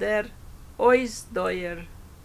der Oisdoyer